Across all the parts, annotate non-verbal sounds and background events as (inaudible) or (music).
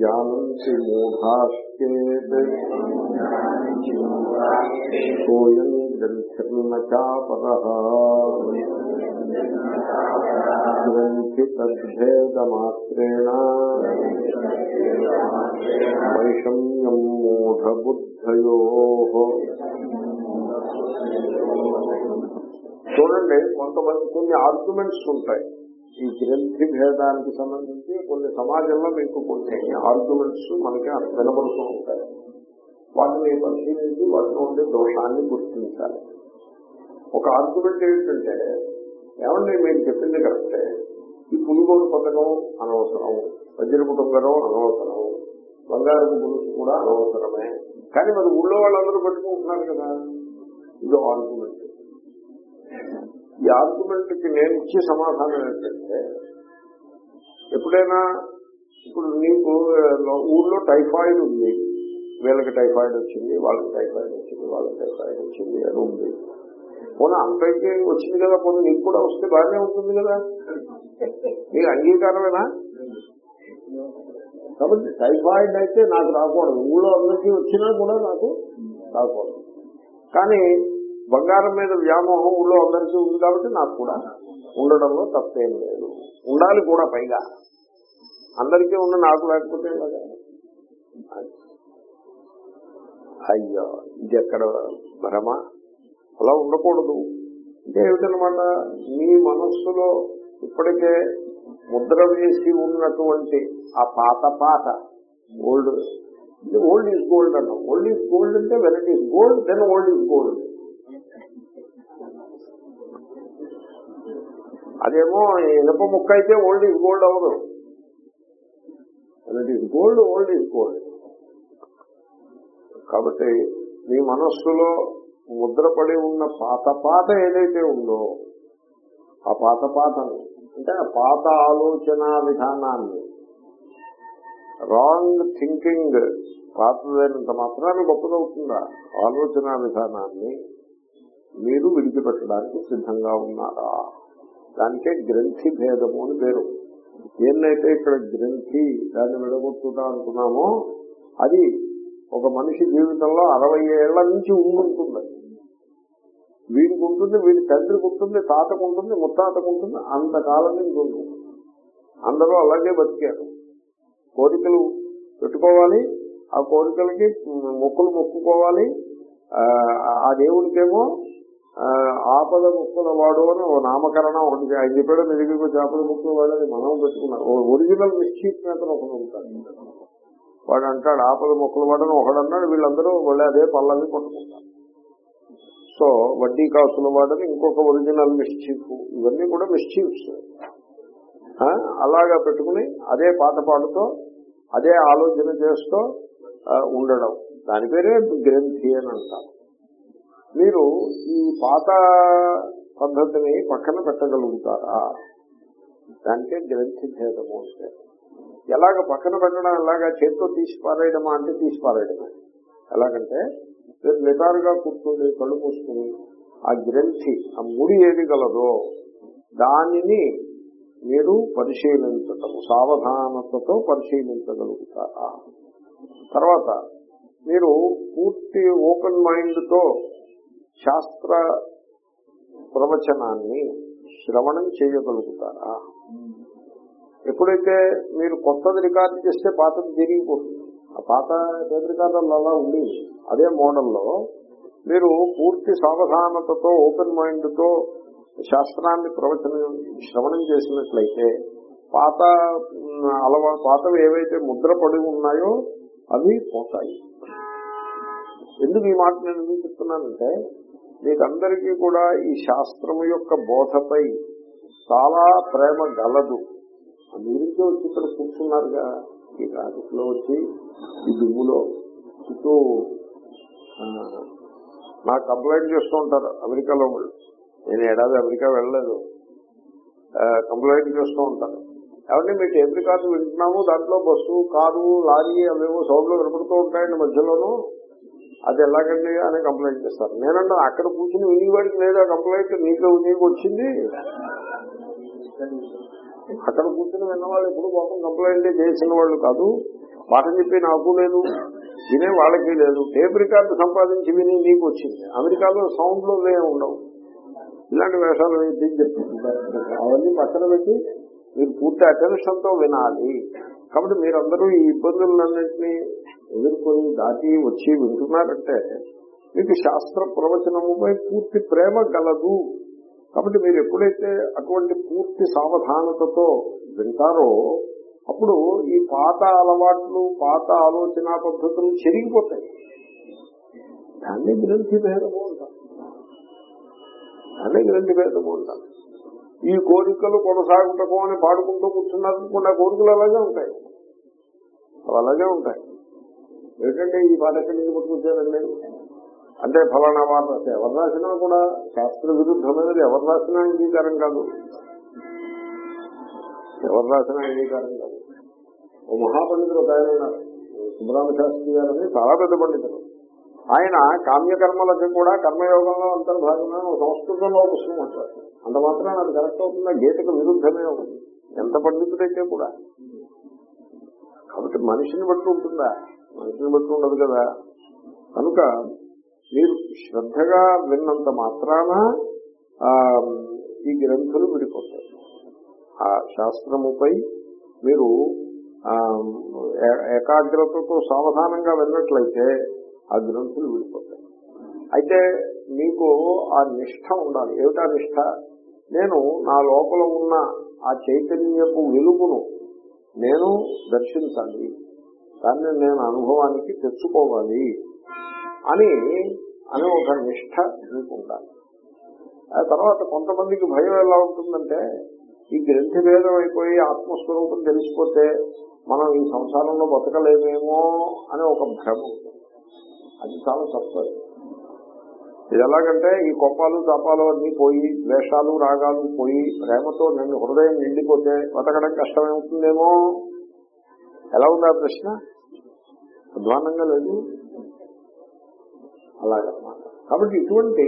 जानन्ति मूढाश्चेत् सोऽयम् ग्रन्थिर्न चापरः ग्रन्थि तद्भेदमात्रेण वैषम्यम् మూఢబుద్ధయోः చూడండి కొంతమంది కొన్ని ఆర్గ్యుమెంట్స్ ఉంటాయి ఈ గ్రంథి భేదానికి సంబంధించి కొన్ని సమాజంలో మీకు కొన్ని ఆర్గ్యుమెంట్స్ మనకి వినబడుతూ ఉంటాయి. వాటిని పరిశీలించి వాటిలో ఉండే దోషాన్ని గుర్తించాలి. ఒక ఆర్గ్యుమెంట్ ఏంటంటే ఏమండి మీరు చెప్పింది కరెక్టే ఈ పులిగోడు పథకం అనవసరం వజ్రకుటుంబరం అనవసరం బంగారు పులుసు కూడా అనవసరమే. కానీ మరి ఊళ్ళో వాళ్ళందరూ పెట్టుకుంటున్నారు కదా. ఇది ఆర్గ్యుమెంట్ ఈ ఆర్గ్యుమెంట్కి నేను ఇచ్చే సమాధానం ఏంటంటే ఎప్పుడైనా ఇప్పుడు నీకు ఊళ్ళో టైఫాయిడ్ ఉంది. వీళ్ళకి టైఫాయిడ్ వచ్చింది వాళ్ళకి టైఫాయిడ్ వచ్చింది వాళ్ళకి టైఫాయిడ్ వచ్చింది అని ఉంది. పోనీ అంతైతే వచ్చింది కదా పోనీ నీకు కూడా వస్తే బాగానే ఉంటుంది కదా? నీకు అంగీకారమేనా? కాబట్టి టైఫాయిడ్ అయితే నాకు రాకూడదు. ఊళ్ళో అందరికీ వచ్చినా కూడా నాకు రాకూడదు. కానీ బంగారం మీద వ్యామోహం ఊళ్ళో అందరికీ ఉంది కాబట్టి నాకు కూడా ఉండడంలో తప్పేం లేదు. ఉండాలి కూడా పైగా. అందరికీ ఉన్న నాకు లేకపోతే అయ్యో ఇది ఎక్కడ భ్రమ? అలా ఉండకూడదు. అంటే ఏమిటనమాట మీ మనస్సులో ఇప్పటికే ముద్ర వేసి ఉన్నటువంటి ఆ పాత పాత ఓల్డ్ ఓల్డ్ ఈజ్ గోల్డ్ అన్నాం. ఓల్డ్ ఈజ్ గోల్డ్ అంటే variety gold then old is gold. అదేమో ఇనప ముక్క అయితే ఓల్డ్ ఈజ్ గోల్డ్ అవదు it gold old is gold కాబట్టి మీ మనస్సులో ముద్రపడి ఉన్న పాత పాత ఏదైతే ఉందో ఆ పాత పాతని అంటే ఆ పాత ఆలోచన విధానాన్ని రాంగ్ థింకింగ్ పాతదైనంత మాత్రాన్ని గొప్పదవుతుందా? ఆలోచన విధానాన్ని మీరు విడిచిపెట్టడానికి సిద్ధంగా ఉన్నారా? దానికే గ్రంథి భేదము అని పేరు. ఏంటైతే ఇక్కడ గ్రంథి దాన్ని విడగొట్టుకుంటా అనుకున్నామో అది ఒక మనిషి జీవితంలో అరవై ఏళ్ళ నుంచి ఉండుంటుంది. వీడికి ఉంటుంది వీడి తండ్రికి ఉంటుంది తాతకు ఉంటుంది ముత్తాతకు ఉంటుంది అంతకాలం నుంచి ఉంటుంది అందరూ అలాగే బతికారు. కోరికలు పెట్టుకోవాలి ఆ కోరికలకి మొక్కులు మొక్కుకోవాలి ఆ దేవుడికేమో ఆపద ముక్కుల వాడు అని ఓ నామకరణం ఒకటి ఆయన చెప్పాడు మెరుగు చేపల ముక్కుల వాడు అని మనం పెట్టుకున్నాం. ఒరిజినల్ మిస్చీఫ్ నేతను ఒకడు ఉంటాడు. వాడు అంటాడు ఆపద మొక్కలు వాడని ఒకడు అన్నాడు వీళ్ళందరూ వాళ్ళు అదే పళ్ళని కొట్టుకుంటారు సో వడ్డీ కాసుల వాడని ఇంకొక ఒరిజినల్ మిస్చీఫ్ ఇవన్నీ కూడా మిస్చీఫ్స్. అలాగా పెట్టుకుని అదే పాట పాడుతూ అదే ఆలోచన చేస్తూ ఉండడం. దాని పేరే గ్రంథి అని అంటారు. మీరు ఈ పాత పద్ధతిని పక్కన పెట్టగలుగుతారా? దానికే గ్రంథిభేదము అంటే. ఎలాగ పక్కన పెట్టడం ఎలాగా చేతితో తీసి పారేయడమా అంటే తీసి పారేయడమే. ఎలాగంటే మీరు నిటారుగా కూర్చుని కళ్ళు మూసుకుని ఆ గ్రంథి ఆ ముడి ఏది గలదో దానిని మీరు పరిశీలించటము సావధానతతో పరిశీలించగలుగుతారా? తర్వాత మీరు పూర్తి ఓపెన్ మైండ్తో శాస్త్ర ప్రవచనాన్ని శ్రవణం చేయగలుగుతారా? ఎప్పుడైతే మీరు కొత్తది రికార్డు చేస్తే పాతది తిరిగిపోతుంది ఆ పాత రికార్డులు రికార్డర్లు అలా ఉంది అదే మోడల్లో మీరు పూర్తి సావధానతతో ఓపెన్ మైండ్తో శాస్త్రాన్ని ప్రవచనం శ్రవణం చేసినట్లయితే పాత అలవా పాతవి ఏవైతే ముద్ర పడి ఉన్నాయో అవి పోతాయి. ఎందుకు ఈ మాట నేను ఎందుకు చెప్తున్నానంటే మీకందరికీ కూడా ఈ శాస్త్రము యొక్క బోధపై చాలా ప్రేమ గలదు. అందుగురించి వచ్చి ఇక్కడ కూర్చున్నారుగా ఈ ట్రాఫిక్లో వచ్చి ఈ దుమ్ములో చుట్టూ నాకు కంప్లైంట్ చేస్తూ ఉంటారు అమెరికాలో వాళ్ళు. నేను ఏడాది అమెరికా వెళ్ళలేదు. కంప్లైంట్ చేస్తూ ఉంటారు. కాబట్టి మీకు టేప్ కార్డు వింటున్నాము దాంట్లో బస్సు కారు లారీ అవేవో సౌండ్లో వినపడుతూ ఉంటాయండి మధ్యలోనూ. అది ఎలాగండి అని కంప్లైంట్ చేస్తారు. నేనంటే అక్కడ కూర్చుని వినివాడికి లేదా కంప్లైంట్ నీకు నీకు వచ్చింది? అక్కడ కూర్చుని విన్నవాళ్ళు ఎప్పుడు పాపం కంప్లైంట్ చేసిన వాళ్ళు కాదు. పాఠం చెప్పి నాకు లేదు వినే వాళ్ళకి లేదు. టేప్ రికార్డు సంపాదించి విని నీకు వచ్చింది. అమెరికాలో సౌండ్లో వే ఉండవు. ఇలాంటి వేషాలు వేసి చెప్తున్నారు అవన్నీ పక్కన పెట్టి మీరు పూర్తి అటెన్షన్తో వినాలి. కాబట్టి మీరందరూ ఈ ఇబ్బందులన్నింటినీ ఎదుర్కొని దాటి వచ్చి వింటున్నారంటే మీకు శాస్త్ర ప్రవచనముపై పూర్తి ప్రేమ గలదు. కాబట్టి మీరు ఎప్పుడైతే అటువంటి పూర్తి సావధానతతో వింటారో అప్పుడు ఈ పాత అలవాట్లు పాత ఆలోచన పద్ధతులు చెరిగిపోతాయి. దాన్ని గ్రంథి భేదము అంటారు. దాన్ని గ్రంథి భేదము అంటారు. ఈ కోరికలు కొనసాగుటకు అని పాడుకుంటూ కూర్చున్నారనుకున్న కోరికలు అలాగే ఉంటాయి. అలాగే ఉంటాయి. ఏంటంటే ఈ పాట ఎక్కడి నుంచి పుట్టుకొచ్చారండి అంటే ఫలానా వారు రాస్తే ఎవరు రాసినా కూడా శాస్త్ర విరుద్ధమైనది ఎవరు రాసినా అంగీకారం కాదు. ఎవరు రాసినా అంగీకారం కాదు. ఓ మహాపండితుడు ఒక ఆయన సుబ్రహ్మ శాస్త్రి గారని చాలా పెద్ద పండితుడు. ఆయన కామ్యకర్మలకి కూడా కర్మయోగంలో అంతర్భాగంగా సంస్కృతంలో ఒక పుస్తకం అంటారు అంత మాత్రం అది కరెక్ట్ అవుతుందా? గీతకు విరుద్ధమే ఉంది ఎంత పండితుడైతే కూడా. కాబట్టి మనిషిని బట్టి ఉంటుందా? మనిషిని బట్టి ఉండదు కదా. కనుక మీరు శ్రద్ధగా విన్నంత మాత్రాన ఈ గ్రంథులు విడిపోతాయి. ఆ శాస్త్రముపై మీరు ఏ- ఏకాగ్రతతో సావధానంగా విన్నట్లయితే ఆ గ్రంథులు విడిపోతాయి. అయితే మీకు ఆ నిష్ఠ ఉండాలి. ఏమిటా నిష్ఠ? నేను నా లోపల ఉన్న ఆ చైతన్యపు వెలుగును నేను దర్శించాలి. దాన్ని నేను అనుభవానికి తెచ్చుకోవాలి అని అని ఒక నిష్ఠ మీకు ఉండాలి. ఆ తర్వాత కొంతమందికి భయం ఎలా ఉంటుందంటే ఈ గ్రంథి భేదం అయిపోయి ఆత్మస్వరూపం తెలిసిపోతే మనం ఈ సంసారంలో బతకలేమేమో అని ఒక భ్రమ అది చాలా తప్పదు ఇది ఎలాగంటే ఈ కొప్పాలు తపాలు అన్ని పోయి ద్వేషాలు రాగాలు పోయి ప్రేమతో నిన్ను హృదయం నిండిపోతే బతకడం కష్టమవుతుందేమో ఎలా ఉంది ఆ ప్రశ్న? అధ్వానంగా లేదు. అలాగనమాట. కాబట్టి ఇటువంటి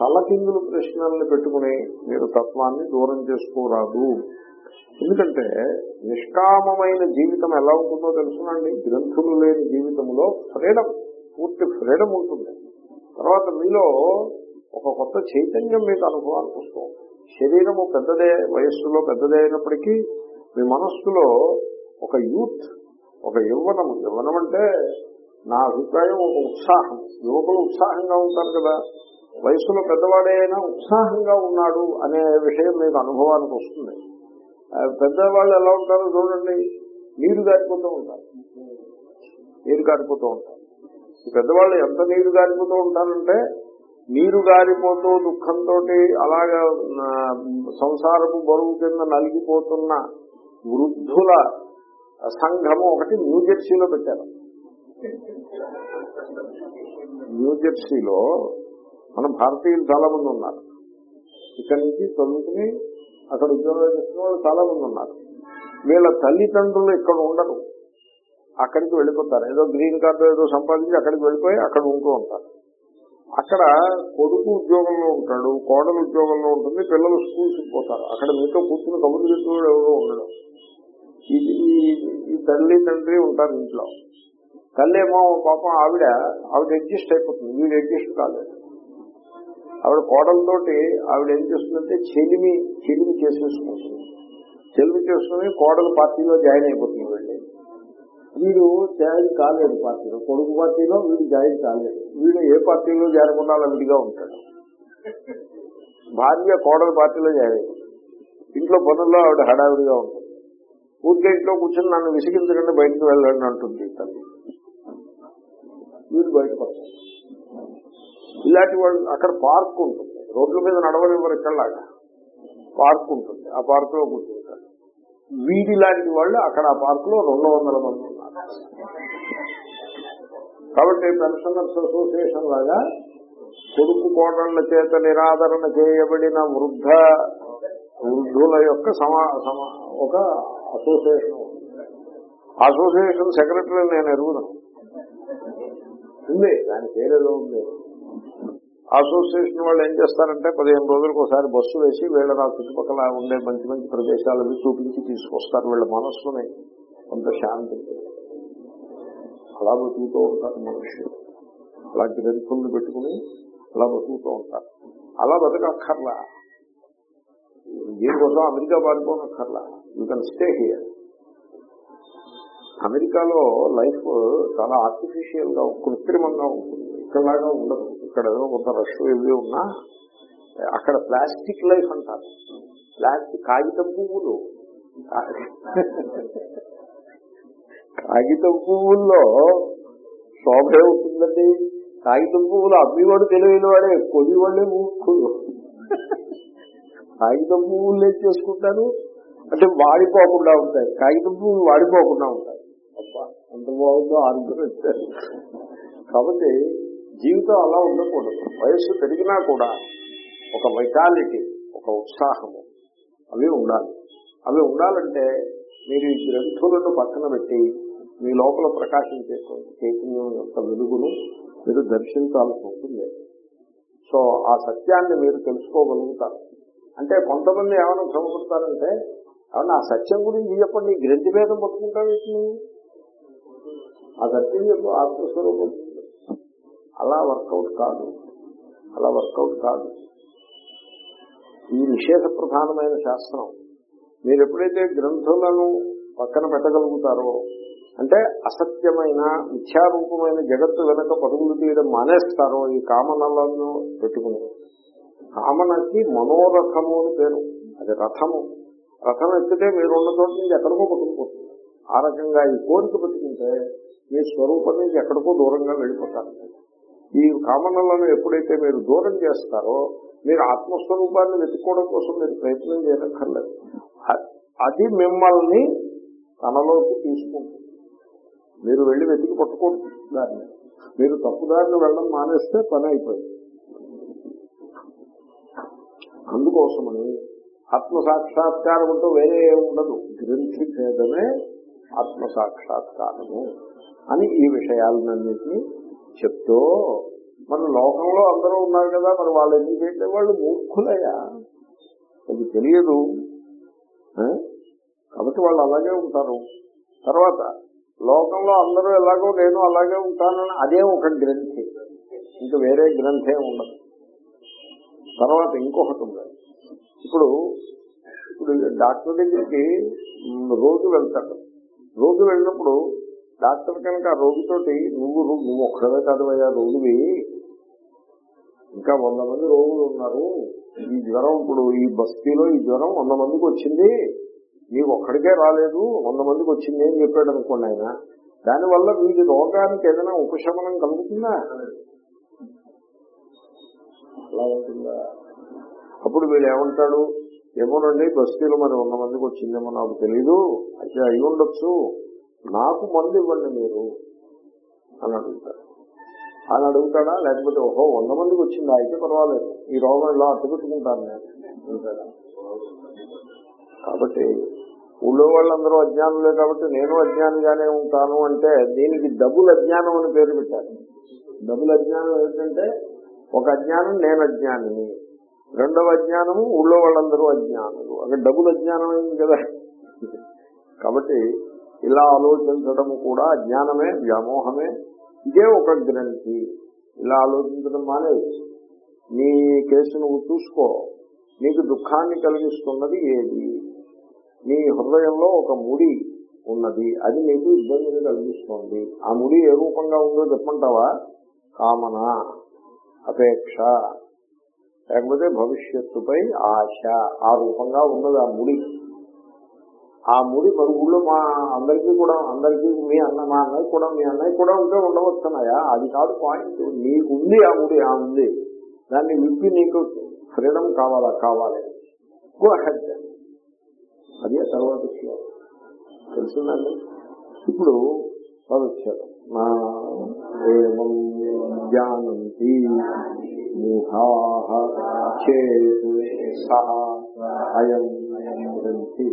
తలకిందులు ప్రశ్నల్ని పెట్టుకుని మీరు తత్వాన్ని దూరం చేసుకోరాదు. ఎందుకంటే నిష్కామమైన జీవితం ఎలా ఉంటుందో తెలుసునండి. గ్రంథులు లేని జీవితంలో ఫ్రీడమ్ పూర్తి ఫ్రీడమ్ ఉంటుంది. తర్వాత మీలో ఒక కొత్త చైతన్యం మీకు అనుభవానికి వస్తుంది శరీరము పెద్దదే వయస్సులో పెద్దదే అయినప్పటికీ మీ మనస్సులో ఒక యూత్ ఒక యవ్వనము. యవ్వనం అంటే నా అభిప్రాయం ఒక ఉత్సాహం. యువకులు ఉత్సాహంగా ఉంటారు కదా. వయసులో పెద్దవాడైనా ఉత్సాహంగా ఉన్నాడు అనే విషయం మీకు అనుభవానికి వస్తుంది. పెద్దవాళ్ళు ఎలా ఉంటారో చూడండి. నీరు గారిపోతూ ఉంటారు. నీరు గారిపోతూ ఉంటారు. పెద్దవాళ్ళు ఎంత నీరు గారిపోతూ ఉంటారంటే నీరు గారిపోతూ దుఃఖంతో అలాగా సంసారపు బరువు కింద నలిగిపోతున్న వృద్ధుల సంఘము ఒకటి న్యూజెర్సీలో పెట్టారు. న్యూజెర్సీలో మన భారతీయులు చాలా మంది ఉన్నారు. ఇక్కడి నుంచి చదువుకుని అక్కడ ఉద్యోగాలు చేసిన వాళ్ళు చాలా మంది ఉన్నారు. వీళ్ళ తల్లిదండ్రులు ఇక్కడ ఉండరు. అక్కడికి వెళ్ళిపోతారు. ఏదో గ్రీన్ కార్డు ఏదో సంపాదించి అక్కడికి వెళ్ళిపోయి అక్కడ ఉంటూ ఉంటారు. అక్కడ కొడుకు ఉద్యోగంలో ఉంటాడు కోడలు ఉద్యోగంలో ఉంటుంది పిల్లలు స్కూల్స్కి పోతారు. అక్కడ మీతో కూర్చుని కబుర్లు చెప్పేవాడు ఎవరో ఉండడం ఈ తల్లి తండ్రి ఉంటారు ఇంట్లో. తల్లి ఏమో పాపం ఆవిడ ఆవిడ అడ్జస్ట్ అయిపోతుంది. వీడు అడ్జస్ట్ కాలేదు. ఆవిడ కోడలతోటి ఆవిడ ఏం చేస్తుందంటే చెలిమి చెలిమి చేసేసుకుంటుంది. చెలిమి చేసుకుని కోడలు పార్టీలో జాయిన్ అయిపోతుంది వెళ్ళి వీడు జాయిన్ కాలేదు పార్టీలో. కొడుకు పార్టీలో వీడు జాయిన్ కాలేదు. వీడు ఏ పార్టీలో చేరకుండా అలా విడిగా ఉంటాడు. భార్య కోడల పార్టీలో జాయిన్ అయిపోతుంది. ఇంట్లో పనుల్లో ఆవిడ హడావిడిగా ఉంటుంది ఊరికే ఇంట్లో కూర్చొని నన్ను విసిగించకుండా బయటకు వెళ్ళండి అంటుంది తల్లి. వీడు బయటకు ఇలాంటి వాళ్ళు అక్కడ పార్క్ ఉంటుంది. రోడ్ల మీద నడవనివ్వరు ఇక్కడలాగా. పార్క్ ఉంటుంది. ఆ పార్క్లో కూర్చుంటారు. వీడి లాంటి వాళ్ళు అక్కడ ఆ పార్క్లో రెండు వందల మంది ఉన్నారు. కాబట్టి పెన్షనర్స్ అసోసియేషన్ లాగా కొడుకు కోడళ్ళ చేత నిరాదరణ చేయబడిన వృద్ధ వృద్ధుల యొక్క సమా సమా ఒక అసోసియేషన్ అసోసియేషన్ సెక్రటరీ నేను ఎరుగుదాను ఉంది. దాని పేరేదో ఉంది. అసోసియేషన్ వాళ్ళు ఏం చేస్తారంటే పదిహేను రోజులకు ఒకసారి బస్సు వేసి వీళ్ళ నా చుట్టుపక్కల ఉండే మంచి మంచి ప్రదేశాలను చూపించి తీసుకొస్తారు. వీళ్ళ మనస్సుని కొంత శాంతి. అలా బతుకుతూ ఉంటారు మనుషులు. అలా గ్రంథుల్ని పెట్టుకుని అలా బతుకుతూ ఉంటారు. అలా బతకక్కర్లా. దీనికోసం America పారిపోనక్కర్లా. You can stay here. అమెరికాలో లైఫ్ చాలా ఆర్టిఫిషియల్గా కృత్రిమంగా ఉంటుంది. ఇక్కడలాగా ఉండదు. ఇక్కడ ఏదో కొంత రష్ ఇవి ఉన్నా అక్కడ ప్లాస్టిక్ లైఫ్ అంటారు. ప్లాస్టిక్ కాగితం పువ్వులు. కాగితం పువ్వుల్లో శోభ ఏముంటుందండి కాగితం పువ్వులు అమ్మివాడు తెలియని వాడే కొద్ది వాళ్ళే కాగితం పువ్వులు ఏం చేసుకుంటారు? అంటే వాడిపోకుండా ఉంటాయి. కాగితపు వాడిపోకుండా ఉంటాయి. అబ్బా ఎంత బాగుందో ఆర్గ్యుమెంట్. కాబట్టి జీవితం అలా ఉండకూడదు. వయస్సు పెరిగినా కూడా ఒక వైటాలిటీ ఒక ఉత్సాహము అవి ఉండాలి. అవి ఉండాలంటే మీరు ఈ గ్రంథులను పక్కన పెట్టి మీ లోపల ప్రకాశించేటువంటి చైతన్యం యొక్క వెలుగును మీరు దర్శించాల్సి ఉంటుంది. సో ఆ సత్యాన్ని మీరు తెలుసుకోగలుగుతారు. అంటే కొంతమంది ఏమైనా భ్రమపడతారంటే కాబట్టి ఆ సత్యం గురించి చెప్పండి. గ్రంథి భేదం పట్టుకుంటావు వీటిని ఆ సత్యం చెప్పు ఆత్మస్వరూపం. అలా వర్కౌట్ కాదు. అలా వర్కౌట్ కాదు. ఈ నిషేధ ప్రధానమైన శాస్త్రం. మీరు ఎప్పుడైతే గ్రంథులను పక్కన పెట్టగలుగుతారో అంటే అసత్యమైన మిథ్యారూపమైన జగత్తు వెనక పరుగులు తీయడం మానేస్తారో ఈ కామనలను పెట్టుకుని. కామనకి మనోరథము అని పేరు. అది రథము. రథం ఎక్కితే మీరు ఉన్న చోట నుంచి ఎక్కడికో పట్టుకుపోతుంది ఆ రకంగా ఈ కోరిక పెట్టుకుంటే మీ స్వరూపం నుంచి ఎక్కడికో దూరంగా వెళ్ళిపోతారు. ఈ కామనలను ఎప్పుడైతే మీరు దూరం చేస్తారో మీరు ఆత్మస్వరూపాన్ని వెతుక్కోవడం కోసం మీరు ప్రయత్నం చేయనక్కర్లేదు. అది మిమ్మల్ని తనలోకి తీసుకుంటుంది. మీరు వెళ్ళి వెతికి పట్టుకోండి దాన్ని మీరు తప్పుదారిని వెళ్ళడం మానేస్తే పని అయిపోయింది. అందుకోసమని ఆత్మ సాక్షాత్కారం అంటూ వేరే ఏమి ఉండదు. గ్రంథి భేదమే ఆత్మసాక్షాత్కారము అని ఈ విషయాలన్నింటినీ చెప్తూ మన లోకంలో అందరూ ఉన్నారు కదా మరి వాళ్ళు ఎందుకు చేయట్లేదు? వాళ్ళు మూర్ఖులయ్యా. అది తెలియదు. కాబట్టి వాళ్ళు అలాగే ఉంటారు. తర్వాత లోకంలో అందరూ ఎలాగో నేను అలాగే ఉంటానని అదే ఒక గ్రంథి. ఇంకా వేరే గ్రంథే ఉండదు. తర్వాత ఇంకొకటి ఉంది. ఇప్పుడు ఇప్పుడు డాక్టర్ దగ్గరికి రోగి వెళ్తాడు. రోగి వెళ్ళినప్పుడు డాక్టర్ కనుక ఆ రోగితోటి నువ్వు రో- నువ్వు ఒక్కడమే కాదవయ్యా రోగివి? ఇంకా వంద మంది రోగులు ఉన్నారు. ఈ జ్వరం ఇప్పుడు ఈ బస్తీలో ఈ జ్వరం వంద మందికి వచ్చింది. నీకు ఒక్కడికే రాలేదు వంద మందికి వచ్చింది అని చెప్పాడు అనుకోండి ఆయన. దానివల్ల వీడి రోగానికి ఏదైనా ఉపశమనం కలుగుతుందా? అలా ఉంటుందా? అప్పుడు వీడు ఏమంటాడు? ఏమోనండి బస్తీలో మరి వంద మందికి వచ్చిందేమో నాకు తెలీదు. అయితే అయి ఉండొచ్చు. నాకు మందు ఇవ్వండి మీరు. అని అడుగుతాడు. అని అడుగుతాడా? లేకపోతే ఓహో వంద మందికి వచ్చిందా? అయితే పర్వాలేదు. ఈ రోగం ఇలా అడ్డుపెట్టుకుంటాను నేను. కాబట్టి ఊళ్ళో వాళ్ళందరూ అజ్ఞానులే కాబట్టి నేను అజ్ఞానిగానే ఉంటాను అంటే దీనికి డబుల్ అజ్ఞానం అని పేరు పెట్టారు. డబుల్ అజ్ఞానం ఏంటంటే ఒక అజ్ఞానం నేను అజ్ఞానిని. రెండవ అజ్ఞానము ఊళ్ళో వాళ్ళందరూ అజ్ఞానులు. అంటే డబుల్ అజ్ఞానం అయింది కదా. కాబట్టి ఇలా ఆలోచించడం కూడా అజ్ఞానమే వ్యామోహమే. ఇదే ఒక గ్రంథి. ఇలా ఆలోచించడం మానే నీ కేసు నువ్వు చూసుకో. నీకు దుఃఖాన్ని కలిగిస్తున్నది ఏది? నీ హృదయంలో ఒక ముడి ఉన్నది. అది నీకు ఇబ్బందిని కలిగిస్తుంది. ఆ ముడి ఏ రూపంగా ఉందో చెప్పంటావా కామన అపేక్ష. లేకపోతే భవిష్యత్తుపై ఆశ ఆ రూపంగా ఉన్నది ఆ ముడి. ఆ ముడి మరి ఊళ్ళో మా అందరికీ కూడా అందరికీ మీ అన్న మా అన్నయ్య కూడా మీ అన్నయ్య కూడా ఉంటే ఉండవచ్చున్నాయా? అది కాదు పాయింట్. నీకు ఉంది ఆ ముడి ఆ ఉంది. దాన్ని విప్పి నీకు ఫ్రీడమ్ కావాలా? కావాలి. గో హెడ్ అదే తర్వాత విషయం తెలిసిందండి? ఇప్పుడు భవిష్యత్ నా ఏం జానంతి మూఢా చేత్ సహ అయం గ్రంథి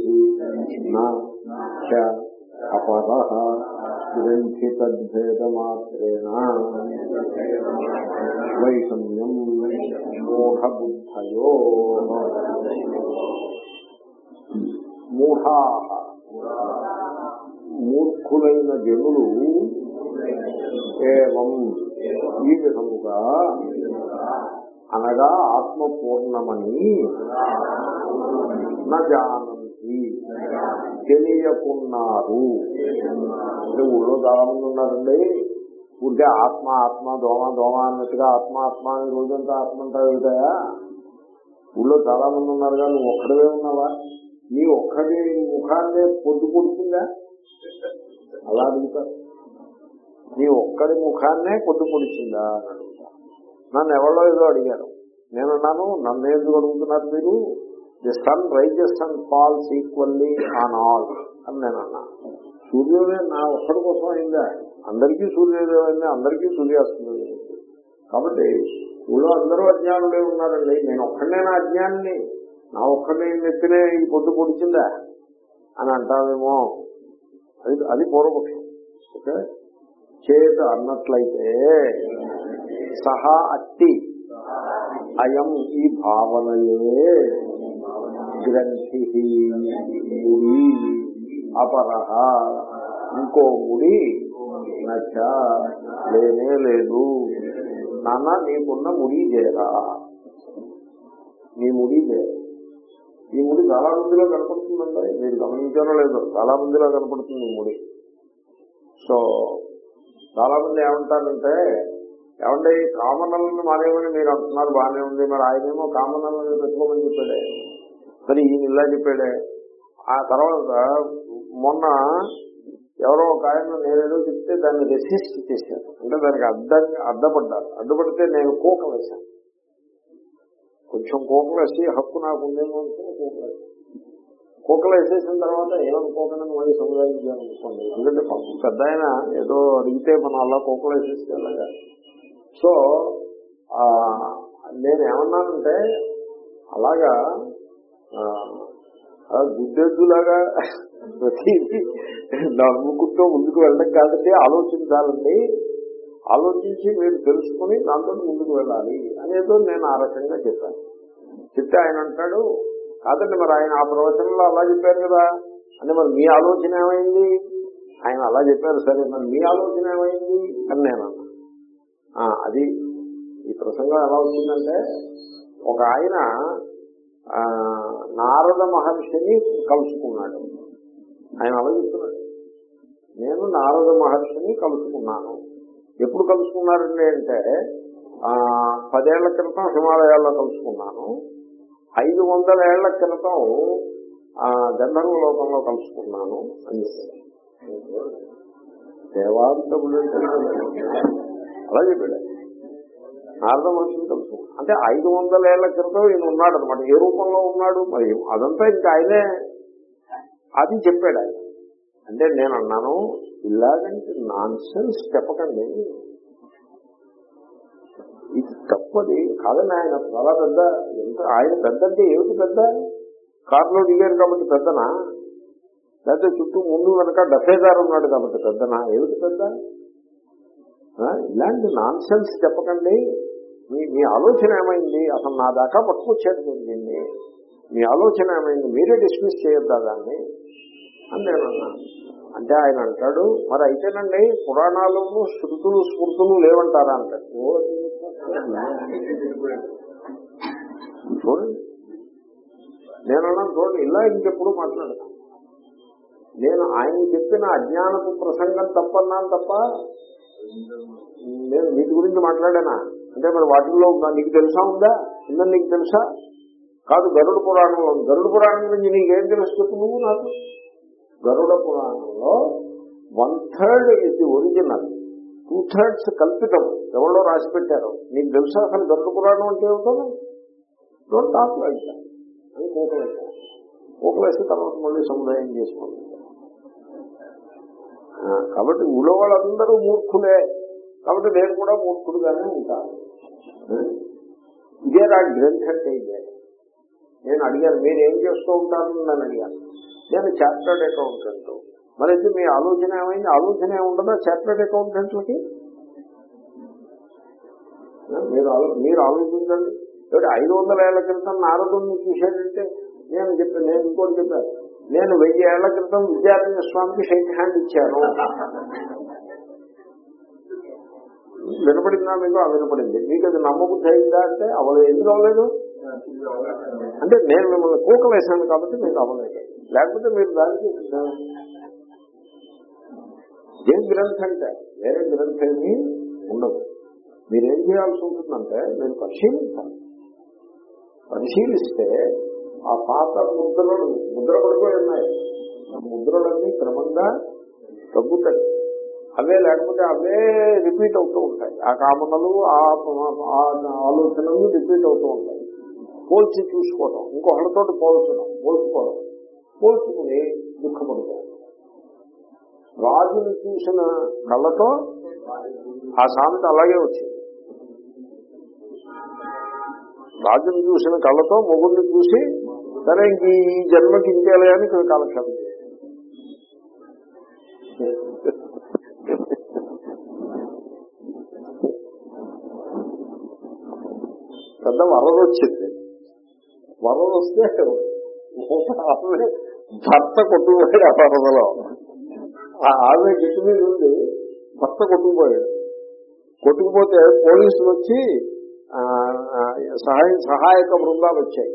అపర గ్రంథి తద్భేదమాత్రేణ వైషమ్యం మూఢబుద్ధయో మూఢా మూర్ఖులైన జనులు ఏవం? ఈ విధముగా అనగా ఆత్మ పూర్ణమని నజానంతి తెలియకున్నారు. అంటే ఊళ్ళో చాలా మంది ఉన్నారండి. ఊరికే ఆత్మ ఆత్మ దోమ దోమ అన్నట్టుగా ఆత్మ ఆత్మ అని రోజంతా ఆత్మ అంతా వెళ్తాయా ఊళ్ళో చాలా మంది ఉన్నారుగా నువ్వు ఒక్కడవే ఉన్నావా? నీ ఒక్కడి ముఖాన్నే పొద్దు పొడిచిందా అలా అడుగుతారు. నీ ఒక్కడి ముఖాన్నే పొద్దు పొడిచిందా అని నన్ను ఎవరో ఏదో అడిగారు. నేనున్నాను నన్ను ఎందుకు అడుగుతున్నారు మీరు? The sun rises and falls equally on all అని నేను అన్నా సూర్యోదయం నా ఒక్కడి కోసం అయిందా? అందరికీ సూర్యోదయం అయింది అందరికీ సూర్యాస్తమయం కాబట్టి ఊళ్ళో అందరూ అజ్ఞానులే ఉన్నారండి. నేను ఒక్కడనే నా అజ్ఞాన్ని నా ఒక్కడే నెత్తినే ఈ పొద్దు పొడిచిందా అని అంటామేమో అది అది పూర్వపక్షం. ఓకే? చేత అన్నట్లయితే సహా అట్టి అయం ఈ భావనయే గ్రంథి ముడి అపరహ. ఇంకో ముడి నచ్చ లేనే లేదు. నాన్న నీకున్న ముడి చేరా నీ ముడి చేర ఈ ముడి చాలా మందిలో కనపడుతుందండి. మీరు గమనించారో లేదో చాలా మందిలో కనపడుతుంది ఈ ముడి సో చాలా మంది ఏమంటారంటే ఏమంటే కామనలను మానేమని మీరు అంటున్నారు బాగానే ఉంది. మరి ఆయనేమో కామనల్ని పెట్టుకోమని చెప్పాడే. మరి ఈయన ఇలా చెప్పాడే. ఆ తర్వాత మొన్న ఎవరో ఒక ఆయన నేనేదో చెప్తే దాన్ని రెసిస్ట్ చేశాను అంటే దానికి అడ్డ అడ్డపడ్డారు. అడ్డపడితే నేను కోక వేశాను. కొంచెం కోకలు వేసి హక్కు నాకు ఉందేమో అనుకుని కోకలు వేశాను. కూకలు వేసేసిన తర్వాత ఏమనుకోకుండా మళ్ళీ సముదాయించాలనుకోండి ఎందుకంటే పెద్ద ఆయన ఏదో అడిగితే మనం అలా కోకలు వేసేస్తే అలాగా. సో నేనేమన్నానంటే అలాగా గుడ్డెద్దులాగా ప్రతిదీ నవ్వుకుంటూ ముందుకు వెళ్ళడం కాబట్టి ఆలోచించాలండి. ఆలోచించి మీరు తెలుసుకుని దాంతో ముందుకు వెళ్ళాలి అనేదో నేను ఆ రకంగా చెప్పాను. చెప్తే ఆయన అంటాడు కాదండి మరి ఆయన ఆ ప్రవచనంలో అలా చెప్పారు కదా అంటే మరి మీ ఆలోచన ఏమైంది? ఆయన అలా చెప్పారు సరే మరి మీ ఆలోచన ఏమైంది? అని నేను అన్నా అది ఈ ప్రసంగం ఎలా వచ్చిందంటే ఒక ఆయన నారద మహర్షిని కలుసుకున్నాడు. ఆయన అలా చెప్తున్నాడు. నేను నారద మహర్షిని కలుసుకున్నాను. ఎప్పుడు కలుసుకున్నారండి అంటే ఆ, పదేళ్ళ క్రితం హిమాలయాల్లో కలుసుకున్నాను. ఐదు వందల ఏళ్ళ క్రితం ఆ, గంధర్వ లోకంలో కలుసుకున్నాను అని చెప్పాడు దేవాంతముడు అలా చెప్పాడు. నారద మహర్షిని తెలుసు. అంటే ఐదు వందల ఏళ్ళ క్రితం ఈయన ఉన్నాడు అనమాట ఏ రూపంలో ఉన్నాడు? మరి అదంతా ఇంకా ఆయనే అది చెప్పాడు ఆయన. అంటే నేను అన్నాను ఇలాగంటే నాన్ సెన్స్ చెప్పకండి. ఇది తప్పది. కాదండి ఆయన చాలా పెద్ద ఎంత ఆయన పెద్ద అంటే ఏమిటి పెద్ద? కారులో దిగారు కాబట్టి పెద్దనా? లేకపోతే చుట్టూ ముందు వెనక డఫేదారు ఉన్నాడు కాబట్టి పెద్దనా? ఏమిటి పెద్ద? ఇలాంటి నాన్ సెన్స్ చెప్పకండి. మీ మీ ఆలోచన ఏమైంది? అసలు నా దాకా పట్టుకొచ్చారు మీరు దీన్ని. మీ ఆలోచన ఏమైంది? మీరే డిస్మిస్ చేయొద్దా దాన్ని? అని నేను అన్నాను అంటే ఆయన అంటాడు మరి అయితేనండి పురాణాలు శృతులు స్మృతులు లేవంటారా? అంటాడు. చూడండి. నేను అన్నా చూడండి ఇలా ఇంకెప్పుడు మాట్లాడతాను నేను ఆయన చెప్పిన అజ్ఞానపు ప్రసంగం తప్పన్నాను తప్ప నేను వీటి గురించి మాట్లాడానా? అంటే మరి వాటిల్లో ఉందా? నీకు తెలుసా ఉందా? ఉందని నీకు తెలుసా? కాదు గరుడ పురాణంలో గరుడ పురాణం గురించి నీకేం తెలుసు చెప్పు నువ్వు నాకు? గరుడ పురాణంలో one third is the original two thirds కల్పితం. ఎవరో రాసి పెట్టారు. నీకు తెలుసా అసలు గరుడ పురాణం అంటే ఏమిటో? డోంట్ టాక్ లైక్ అని కోకలేస్తాను కోకలేస్తే తర్వాత మళ్ళీ సముదాయం చేసుకోండి. కాబట్టి ఊళ్ళో వాళ్ళందరూ మూర్ఖులే. కాబట్టి నేను కూడా మూర్ఖుడుగానే ఉంటాను. ఇదే నా గ్రంథ ఇదే నేను అడిగాను మీరు ఏం చేస్తూ ఉంటారు? నేను అడిగాను నేను చార్టర్డ్ అకౌంటెంట్ మరి మీ ఆలోచన ఏమైంది? ఆలోచన ఏముండదా చార్టర్డ్ అకౌంటెంట్లకి? మీరు మీరు ఆలోచించండి. ఐదు వందల ఏళ్ళ క్రితం నారదుని చూసేటంటే నేను చెప్పాను నేను ఇంకోటి చెప్పాను నేను వెయ్యి ఏళ్ళ క్రితం విద్యారణ్య స్వామికి షేక్ హ్యాండ్ ఇచ్చాను. వినపడిందా మీకు? ఆ వినపడింది. మీకు అది నమ్మబుద్ధి అయిందా అంటే అవలేదు. ఎందుకు అవ్వలేదు అంటే నేను మిమ్మల్ని కూకలు వేశాను కాబట్టి మీకు అవ్వలేదు లేకపోతే మీరు దానికి ఏం గ్రంథ అంటే? వేరే గ్రంథ ఏమీ ఉండదు. మీరేం చేయాల్సి ఉంటుందంటే మీరు పరిశీలించాలి. పరిశీలిస్తే ఆ పాత ముద్రలు ముద్ర పడిపోయి ఉన్నాయి? ఆ ముద్రలన్నీ క్రమంగా తగ్గుతాయి. అవే లేకపోతే అవే రిపీట్ అవుతూ ఉంటాయి. ఆ కామనలు ఆ ఆ ఆలోచనలు రిపీట్ అవుతూ ఉంటాయి. పోల్చి చూసుకోవడం ఇంకొకళ్ళతో పోల్చడం పోల్చుకోవడం. పోల్చుకుని దుఃఖపడతాం రాజుని చూసిన కళ్ళతో ఆ సామెత అలాగే వచ్చింది. రాజుని చూసిన కళ్ళతో మొగుడిని చూసి సరే ఇంక ఈ జన్మకి ఇంకేలే అని ఇక్కడ కాలక్షేపం. పెద్ద వరద వచ్చింది. వరద వస్తే ఆమె భర్త కొట్టుకుపోయాడు ఆ వరదలో. ఆమె గిట్టు మీద ఉంది భర్త కొట్టుకుపోయాడు. కొట్టుకుపోతే పోలీసులు వచ్చి సహాయ సహాయక బృందాలు వచ్చాయి.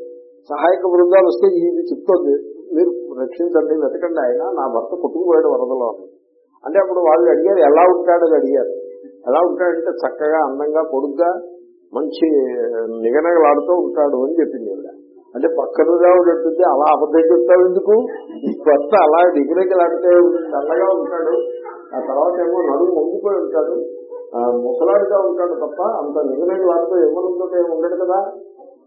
సహాయక బృందాలు వస్తే ఇది చెప్తోంది మీరు రక్షించండి వెతకండి ఆయన నా భర్త కొట్టుకుపోయాడు వరదలో అంటే అప్పుడు వాళ్ళు అడిగారు ఎలా ఉంటాడని అడిగారు. ఎలా ఉంటాడంటే చక్కగా అందంగా పొడుగ్గా మంచి నిగనగలాడుతూ ఉంటాడు అని చెప్పింది ఆవిడ. అంటే పక్కనగా ఉన్నట్టుంది అలా అబద్ధం చెప్తావు ఎందుకు? ఈ భర్త అలా నిగనగలాడితే చల్లగా ఉంటాడు. ఆ తర్వాత ఏమో నడుము వంగిపోయి ఉంటాడు. ముసలాడిగా ఉంటాడు తప్ప అంత నిగనగలాడుతూ ఎవరుందో ఉండడు కదా?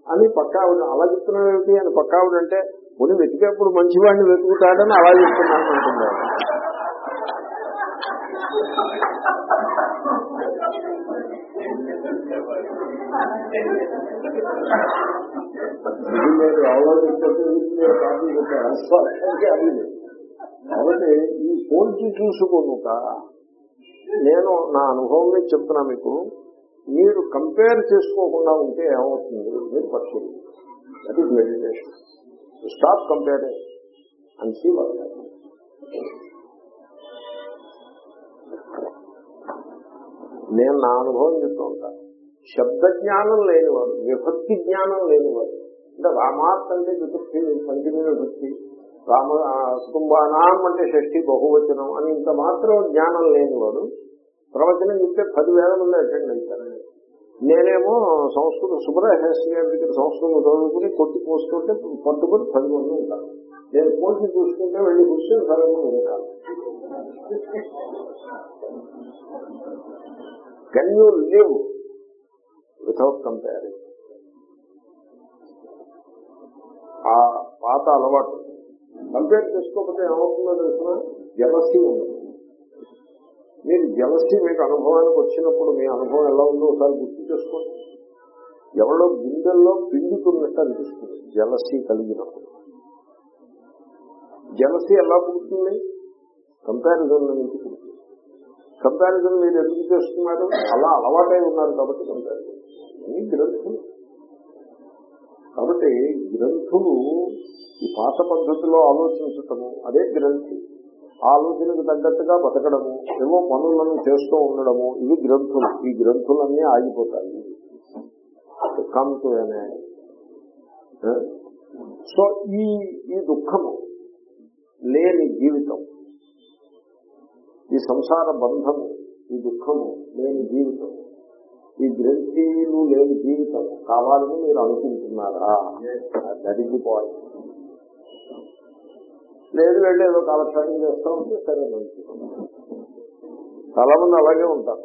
అని పక్క ఆవిడ అలా చెప్తున్నావు ఏమిటి అని పక్క ఆవిడ అంటే కొన్ని వెతికేప్పుడు మంచివాడిని వెతుకుతాడని అలా చెప్తున్నాను అంటుంది ఆవిడ. ఇది కాబట్టి ఈ పోల్చి చూసుకొనుక నేను నా అనుభవం మీద చెప్తున్నా మీకు మీరు కంపేర్ చేసుకోకుండా ఉంటే ఏమవుతుంది? మీరు పరిశీలి that is meditation stop comparing and see work నేను నా అనుభవం చెప్తూ ఉంటాను శబ్ద జ్ఞానం లేనివాడు విభక్తి జ్ఞానం లేనివాడు అంటే రామాత్ అంటే చతుర్థి పంచమి విభక్తి రామ కుటుంబానాం అంటే షష్ఠి బహువచనం అని ఇంత మాత్రం జ్ఞానం లేనివాడు ప్రవచనం చెప్తే పదివేల మంది అటెండ్ అవుతారు. నేనేమో సంస్కృత సుబ్రహ్మణ్య గారి దగ్గర సంస్కృతం చదువుకుని కొట్టి పోస్తుంటే పట్టుకుని పది మంది ఉంటారు. నేను పోటీ చూసుకుంటే వెళ్ళి కూర్చొని సరైన ఉంటాను can you live without comparing ఆ పాత అలవాటు. కంపేర్ చేసుకోకపోతే ఏమవుతుందో తెలిసిన జలసీ ఉండదు మీరు జలసి మీకు అనుభవానికి వచ్చినప్పుడు మీ అనుభవం ఎలా ఉందో ఒకసారి గుర్తు చేసుకోండి. ఎవరో గుండెల్లో పిండుతున్నట్టు అనిపిస్తుంది జలసి కలిగినప్పుడు. జలసి ఎలా పుడుతుంది? కంపారిజన్ నుంచి పుడుతుంది. కంపారిజన్ మీరు ఎందుకు చేస్తున్నారు? అలా అలవాటై ఉన్నారు కాబట్టి కంపారిజన్ ఈ గ్రంథులు. కాబట్టి గ్రంథులు ఈ పాత పద్ధతిలో ఆలోచించటము అదే గ్రంథి. ఆలోచనకు తగ్గట్టుగా బతకడము ఏవో పనులను చేస్తూ ఉండడము ఇవి గ్రంథులు. ఈ గ్రంథులన్నీ ఆగిపోతాయి. కంతు అనే సో ఈ ఈ దుఃఖము లేని జీవితం ఈ సంసార బంధము ఈ దుఃఖము లేని జీవితం ఈ గ్రంథీలు లేని జీవితం కావాలని మీరు అనుకుంటున్నారా? దట్ ఈస్ ది పాయింట్ లేదు వెళ్ళి ఏదో కాలక్షేపం చేస్తా ఉంటే సరే మంచిది. చాలా మంది అలాగే ఉంటారు.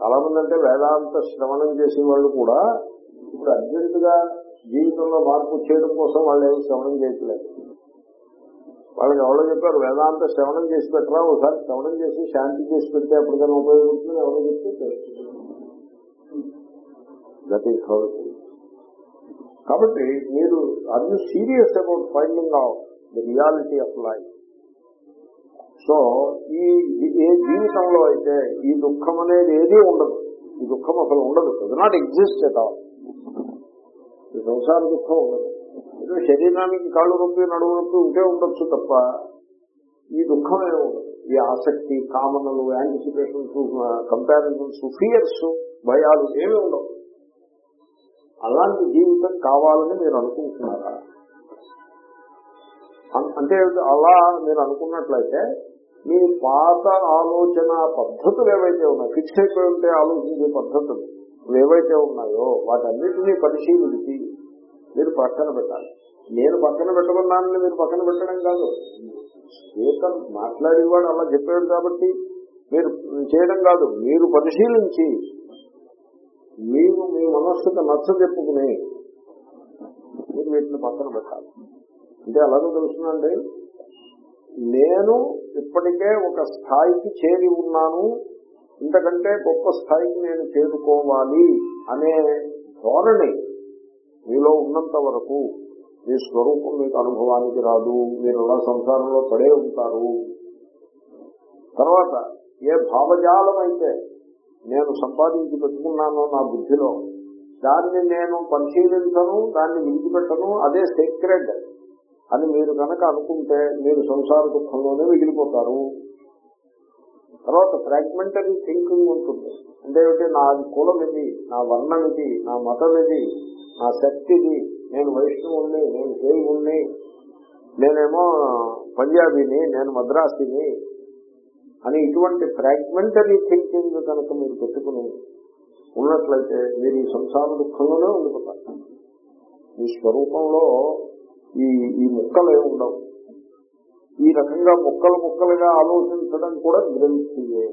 చాలా మంది అంటే వేదాంత శ్రవణం చేసే వాళ్ళు కూడా ఇప్పుడు అర్జెంట్గా జీవితంలో మార్పు చేయడం కోసం వాళ్ళు ఏమి శ్రవణం చేయట్లేదు. వాళ్ళకి ఎవరో చెప్పారు వేదాంత శ్రవణం చేసి పెట్టరా ఒకసారి? శ్రవణం చేసి శాంతి చేసి పెడితే ఎప్పటికైనా ఉపయోగపడుతుంది ఎవరో చెప్తే దట్ ఈస్ కాబట్టి మీరు అన్ని serious about finding out the reality of life so ఈ ఏ జీవితంలో అయితే ఈ దుఃఖం అనేది ఏదీ ఉండదు. ఈ దుఃఖం అసలు ఉండదు. Does not exist at all ఈ సంసార దుఃఖం ఉండదు. ఏదో శరీరానికి కాళ్ళు నొప్పి నడువు నొప్పి ఉంటే ఉండొచ్చు తప్ప ఈ దుఃఖమే ఉండదు. ఈ ఆసక్తి కామనలు యాంటిసిపేషన్స్ కంపారిజన్స్ ఫియర్స్ భయాలు ఏమి ఉండవు. అలాంటి జీవితం కావాలని మీరు అనుకుంటున్నారా? అంటే అలా మీరు అనుకున్నట్లయితే మీ పాత ఆలోచన పద్ధతులు ఏవైతే ఉన్నాయో ఫిక్స్ అయిపోయి ఉంటే ఆలోచించే పద్ధతులు ఏవైతే ఉన్నాయో వాటన్నిటినీ పరిశీలించి మీరు పక్కన పెట్టాలి. నేను పక్కన పెట్టమన్నానని మీరు పక్కన పెట్టడం కాదు. స్పీకర్ మాట్లాడేవాడు అలా చెప్పాడు కాబట్టి మీరు చేయడం కాదు. మీరు పరిశీలించి మీరు మీ మనస్సుకు నచ్చ చెప్పుకుని మీరు వీటిని పక్కన పెట్టాలి. అంటే ఎలాగో తెలుస్తుందండి. నేను ఇప్పటికే ఒక స్థాయికి చేరి ఉన్నాను. ఇంతకంటే గొప్ప స్థాయికి నేను చేరుకోవాలి అనే ధోరణి మీలో ఉన్నంత వరకు మీ స్వరూపం మీకు అనుభవానికి రాదు. మీరు అలా సంసారంలో పడే ఉంటారు. తర్వాత ఏ భావజాలం అయితే నేను సంపాదించి పెట్టుకున్నానో నా బుద్ధిలో దాన్ని నేను పరిశీలించను దాన్ని విడిచిపెట్టను అదే సీక్రెట్ అని మీరు కనుక అనుకుంటే మీరు సంసార దుఃఖంలోనే మిగిలిపోతారు. తర్వాత ఫ్రాగ్మెంటరీ థింకింగ్ ఉంటుంది. అంటే ఏమిటి? నా కులం ఇది నా వర్ణం ఇది నా మతం ఇది నా శక్తిది నేను వైష్ణవుణ్ణి నేను దేవుణ్ణి నేనేమో పంజాబీని నేను మద్రాసిని అని ఇటువంటి ఫ్రాగ్మెంటరీ థింకింగ్ కనుక మీరు పెట్టుకుని ఉన్నట్లయితే మీరు ఈ సంసార దుఃఖంలోనే ఉండిపోతారు. మీ స్వరూపంలో ఈ ఈ ముక్కలు ఏమి ఉండవు. ఈ రకంగా ముక్కలు ముక్కలుగా ఆలోచించడం కూడా గ్రహించిందే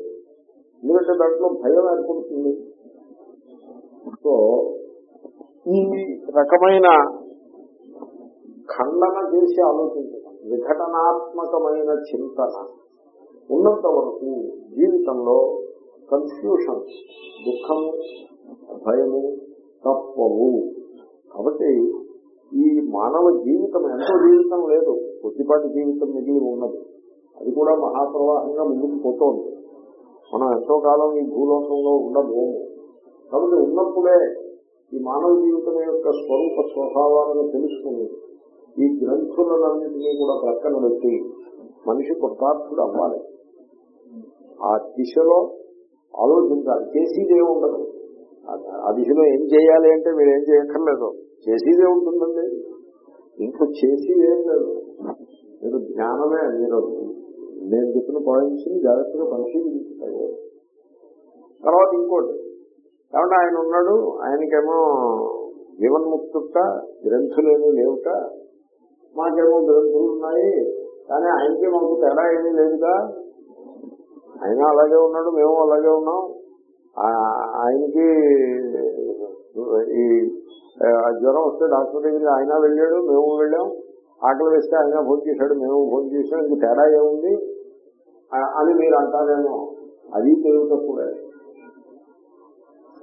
ఎందుకంటే దాంట్లో భయం ఏర్పడుతుంది. సో ఈ రకమైన ఖండన చేసి ఆలోచించడం విఘటనాత్మకమైన చింతన ఉన్నంత వరకు జీవితంలో కన్ఫ్యూషన్ దుఃఖము భయము తప్పవు. కాబట్టి ఈ మానవ జీవితం ఎంతో జీవితం లేదు. కొద్దిపాటి జీవితం మిగిలి ఉన్నది. అది కూడా మహాప్రవాహంగా ముందుకు పోతోంది. మనం ఎంతో కాలం ఈ భూలోకంలో ఉండబోము. కాబట్టి ఉన్నప్పుడే ఈ మానవ జీవితం యొక్క స్వరూప స్వభావాలను తెలుసుకుని ఈ గ్రంథులన్నింటినీ కూడా ప్రక్కన పెట్టి మనిషి కృతార్థుడు అవ్వాలి. ఆ దిశలో ఆలోచించాలి. చేసేదే ఉండదు. ఆ దిశలో ఏం చేయాలి అంటే మీరు ఏం చేయక్కర్లేదు. చేసేదే ఉంటుందండి. ఇంట్లో చేసేది ఏం లేదు. మీరు జ్ఞానమే మీరు నేను చెప్పిన పాయింట్స్ని జాగ్రత్తగా పరిశీలించుతాయి తర్వాత ఇంకోటి కాబట్టి ఆయన ఉన్నాడు ఆయనకేమో జీవన్ముక్తుట గ్రంథులేమీ లేవుట మాకేమో గ్రంథులు ఉన్నాయి కానీ ఆయనకి మాకు తేడా ఏమీ లేదుగా. ఆయన అలాగే ఉన్నాడు మేము అలాగే ఉన్నాం. ఆయనకి ఈ జ్వరం వస్తే డాక్టర్ దగ్గర ఆయన వెళ్ళాడు మేము వెళ్ళాం. ఆకలి వేస్తే ఆయన ఫోన్ చేశాడు మేము ఫోన్ చేసాం ఇంక తేడా ఏముంది? అని మీరు అంటారేమో. అది తెలుగు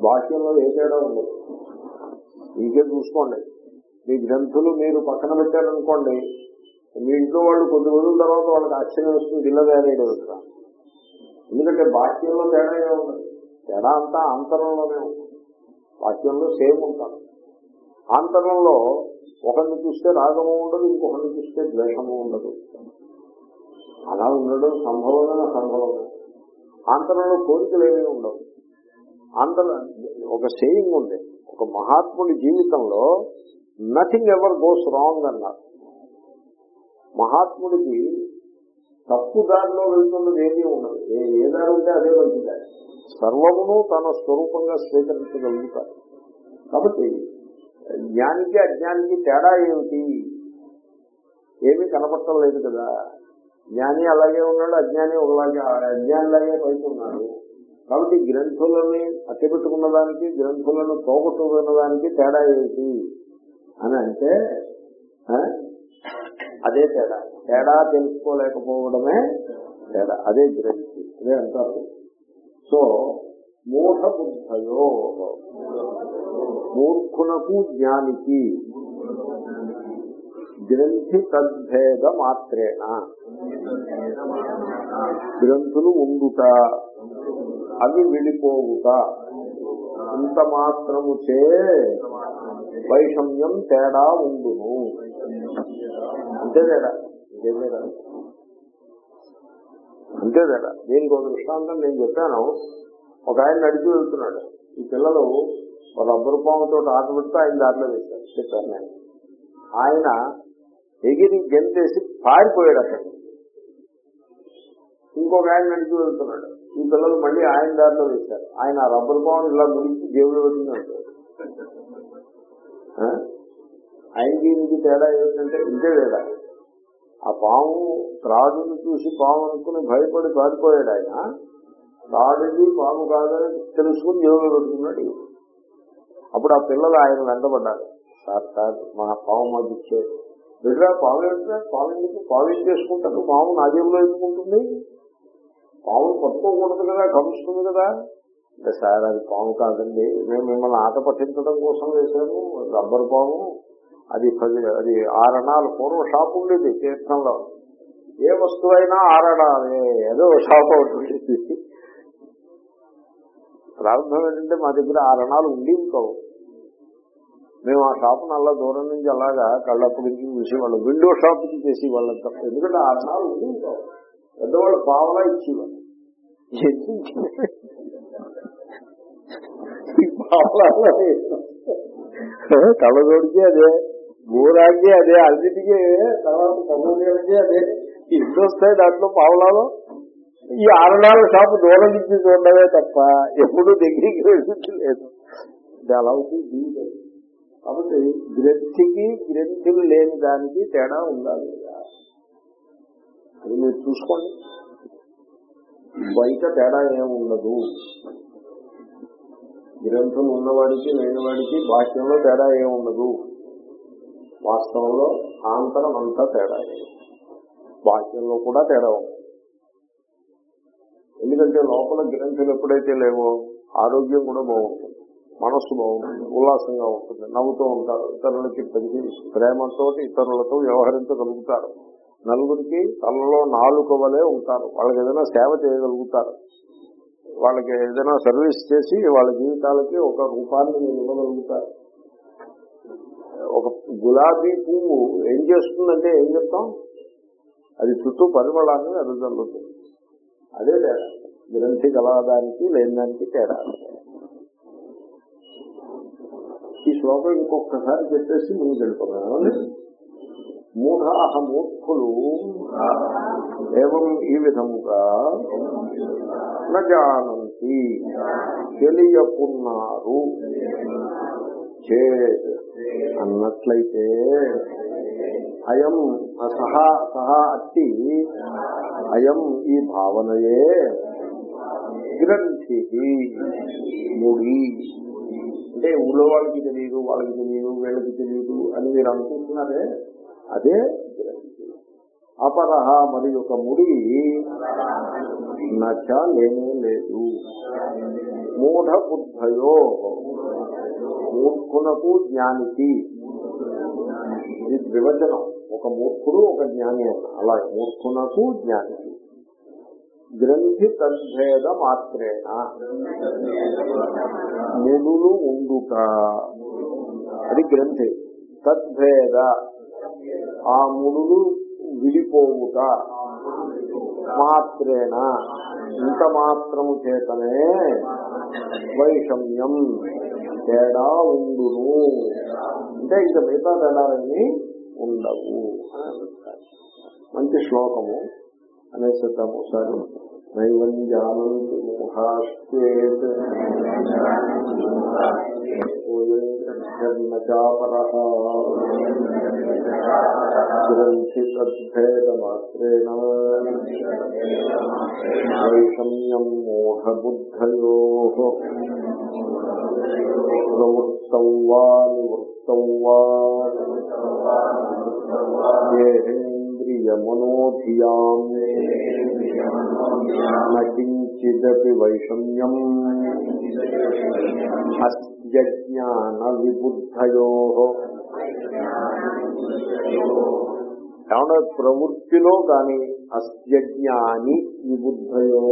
భాష్యంలో ఏ తేడా ఉండదు. మీకే చూసుకోండి. మీ గ్రంథులు మీరు పక్కన పెట్టారనుకోండి మీ ఇంట్లో వాళ్ళు కొద్ది రోజుల తర్వాత వాళ్ళకి ఆశ్చర్యం వస్తుంది ఇళ్ళ ఎందుకంటే బాహ్యంలో తేడా ఏమి ఉండదు తేడా అంతా అంతరంలోనే ఉంది. వాక్యంలో సేమ్ ఉంటారు ఆంతరంలో ఒకరిని చూస్తే రాగము ఉండదు ఇంకొకరిని చూస్తే ద్వేషము ఉండదు. అలా ఉండడం సంభవమైన? సంభవమే. ఆంతరంలో కోరికలు ఏమీ ఉండవు. ఆంతరం ఒక సేయింగ్ ఉంది. ఒక మహాత్ముడి జీవితంలో నథింగ్ ఎవర్ గోస్ రాంగ్ అన్నారు. మహాత్ముడికి తప్పు దారిలో వెళ్తున్నది ఏమీ ఉండదు. ఏ ఏ దారి ఉంటే అదే మంచిది. సర్వమును తన స్వరూపంగా స్వీకరించగలుగుతారు కాబట్టి జ్ఞానికి అజ్ఞానికి తేడా ఏమిటి? ఏమీ కనపడటం లేదు కదా. జ్ఞాని అలాగే ఉన్నాడు అజ్ఞాని ఒకలాగే అజ్ఞానిలాగే పైకి ఉన్నాడు కాబట్టి గ్రంథులని అట్టపెట్టుకున్న దానికి గ్రంథులను పోగొట్టుకున్న దానికి తేడా ఏమిటి? అని అంటే అదే తేడా. తేడా తెలుసుకోలేకపోవడమే తేడా. అదే గ్రంథి అదే అంటారు. సో మూఢ బుద్ధయో మూర్ఖునకు జ్ఞానికి గ్రంథి తద్భేద మాత్రేణ గ్రంథులు ఉండుట అవి విడిపోవుట ఇంత మాత్రము చే వైషమ్యం తేడా ఉండును. అంతే తేడా. ఇదే తేడా అంతే కదా. దీనికి ఒక దృష్టాంతం నేను చెప్పాను. ఒక ఆయన నడిచి వెళ్తున్నాడు. ఈ పిల్లలు ఒక రబ్బరు పాముతో ఆట పెడితే ఆయన దాంట్లో వేశారు. చెప్పాను నేను. ఆయన ఎగిరి గెంతేసి పారిపోయాడు అక్కడ. ఇంకొక ఆయన నడిచి వెళ్తున్నాడు. ఈ పిల్లలు మళ్ళీ ఆయన దారిలో వేశారు. ఆయన రబ్బర్ రబ్బరు పాము ఇలా గురించి దేవుడు పెట్టినట్టు ఆయనకి ఇంటికి తేడా ఏమిటంటే ఇంతే తేడా. ఆ పాము త్రాడుని చూసి పాము అనుకుని భయపడి పారిపోయాడు ఆయన. త్రాడిది పాము కాదని తెలుసుకుని జేబులో పెట్టుకున్నాడు అప్పుడు ఆ పిల్లలు ఆయన వెంటబడ్డారు. సార్ సార్ మా పాము మాకు ఇచ్చే బిడ్డ పాము ఏంటంటే పాము ఎందుకు? పాము ఏం చేసుకుంటారు? పాము నా జేబులో ఎందుకుంటుంది? పాము పట్టుకోకూడదు కదా కలుస్తుంది కదా. అంటే సార్ అది పాము కాదండి. మేము మిమ్మల్ని ఆట పట్టించడం కోసం వేసాము రబ్బర్ పాము అది పది అది ఆరణాలు పూర్వ షాప్ ఉండేది తీర్థంలో. ఏ వస్తువు అయినా ఆరణాలే. ఏదో షాప్ అవుతుంది ప్రారంభం ఏంటంటే మా దగ్గర ఆరణాలు ఉండేవి కావు మేము ఆ షాపును అలా దూరం నుంచి అలాగా కళ్ళప్పుడు నుంచి చూసేవాళ్ళం. విండో షాప్కి చేసేవాళ్ళం ఎందుకంటే ఆరణాలు ఉండేవి కావు పెద్దవాళ్ళు పావలా ఇచ్చేవాళ్ళు. (laughs) ఈ కళ్ళ కళ్ళజోడికి అదే. గోరాకి అదే అన్నిటికీ తర్వాత కమ్మూడికి అదే. ఇల్లు వస్తాయి దాంట్లో పావులాలో ఈ ఆరణాల షాపు దూరం నుంచి చూడడమే తప్ప ఎప్పుడు దగ్గరికి వెళ్ళి లేదు. ఇది అలా ఉంది కాబట్టి గ్రంథికి గ్రంథులు లేని దానికి తేడా ఉండాలి అది మీరు చూసుకోండి. బయట తేడా ఏమి ఉండదు గ్రంథం ఉన్నవాడికి లేనివాడికి బాహ్యంలో తేడా ఏమి ఉండదు వాస్తవంలో ఆంతరం అంతా తేడా బాహ్యంలో కూడా తేడా ఉంది. ఎందుకంటే లోపల గ్రంథులు ఎప్పుడైతే లేవో ఆరోగ్యం కూడా బాగుంటుంది. మనస్సు బాగుంటుంది ఉల్లాసంగా ఉంటుంది నవ్వుతూ ఉంటారు ఇతరులకి పెరిగి ప్రేమతో ఇతరులతో వ్యవహరించగలుగుతారు. నలుగురికి తనలో నాలుక వలె ఉంటారు. వాళ్ళకి ఏదైనా సేవ చేయగలుగుతారు. వాళ్ళకి ఏదైనా సర్వీస్ చేసి వాళ్ళ జీవితాలకి ఒక రూపాన్ని ఇవ్వగలుగుతారు ఒక గులాబీ పువ్వు ఏం చేస్తుందంటే ఏం చెప్తాం? అది చుట్టూ పరిమళాన్ని వెదజల్లుతుంది. అదే తేడా. గ్రంథి గలదానికి లేని దానికి తేడా. ఈ శ్లోకం ఇంకొకసారి చెప్పేసి ముందుకు వెళ్ళిపోతున్నాను మూఢాహ మూర్ఖులు ఏవం ఈ విధముగా నజానంతి తెలియకున్నారు. చేత్ అన్నట్లయితే అయం సహా సహా అట్టి అయం ఈ భావనయే గ్రంథి ముడి. అంటే ఊళ్ళో వాళ్ళకి తెలియదు వాళ్ళకి తెలియదు వీళ్ళకి తెలియదు అని మీరు అనుకుంటున్నారే అదే గ్రంథి అపరహ మరి ఒక ముడి నచ లేనే లేదు. మూఢ బుద్ధయో మూర్ఖునకు జ్ఞానికి. ఇది ద్వివచనం. ఒక మూర్ఖుడు ఒక జ్ఞాని అన్న అలా మూర్ఖునకు జ్ఞానికి. గ్రంథి తద్భేద మాత్రేణ ముడులు ఉండుట. అది గ్రంథి. తద్భేద. ఆ ముడులు విడిపోవుట. మాత్రేణ. ఇంత మాత్రము చేతనే వైషమ్యం. తేడా ఉండును. అంటే ఇంకా మిగతా తేడాలన్నీ ఉండవు అని మంచి శ్లోకము. అనేసిద్దాము ఒకసారి. నైవం జానంతి మోహాశ్చేత్ తద్భేదమాత్రేణ వైషమ్యం మోహబుద్ధయో. ప్రవృత్తం వా నివృత్తం వా దేహేంద్రియమనోధియాం నకించిదపి వైషమ్యం అస్యజ్ఞాన విబుద్ధయో ఏమన్నా ప్రవృత్తిలో గాని అస్యజ్ఞాని విబుద్ధయో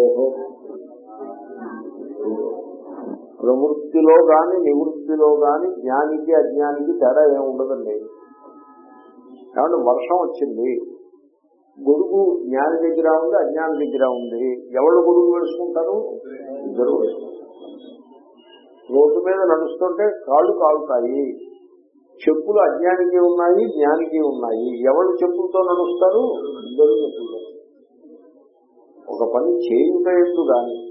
ప్రవృత్తిలో గాని నివృత్తిలో గాని జ్ఞానికి అజ్ఞానికి తేడా ఏముండదండి కాబట్టి వర్షం వచ్చింది. గొడుగు జ్ఞాని దగ్గర ఉంది అజ్ఞాని దగ్గర ఉంది. ఎవరు గొడుగు వేసుకుంటారు? ఇద్దరు రోడ్డు మీద నడుస్తుంటే కాళ్ళు కాలుతాయి. చెప్పులు అజ్ఞానికి ఉన్నాయి జ్ఞానికి ఉన్నాయి. ఎవరు చెప్పులతో నడుస్తారు? ఇద్దరు చెప్పులు ఒక పని చేయుటూ ఎందు గాని